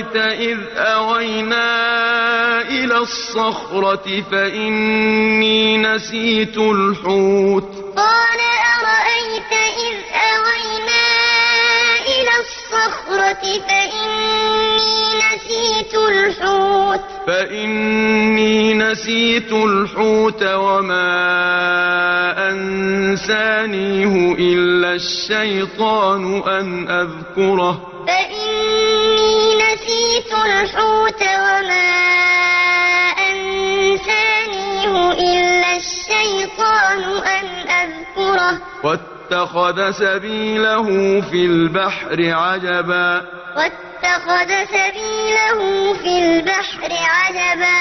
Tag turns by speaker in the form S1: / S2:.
S1: أرأيت إذ أوينا إلى الصخرة فإني نسيت الحوت
S2: قال أرأيت إذ أوينا إلى الصخرة فإني نسيت الحوت
S1: فإني نسيت الحوت وما أنسانيه إلا الشيطان أن أذكره
S2: فإني أن أذكره.
S1: واتخذ سبيله في البحر عجبا.
S2: واتخذ سبيله في البحر عجبا.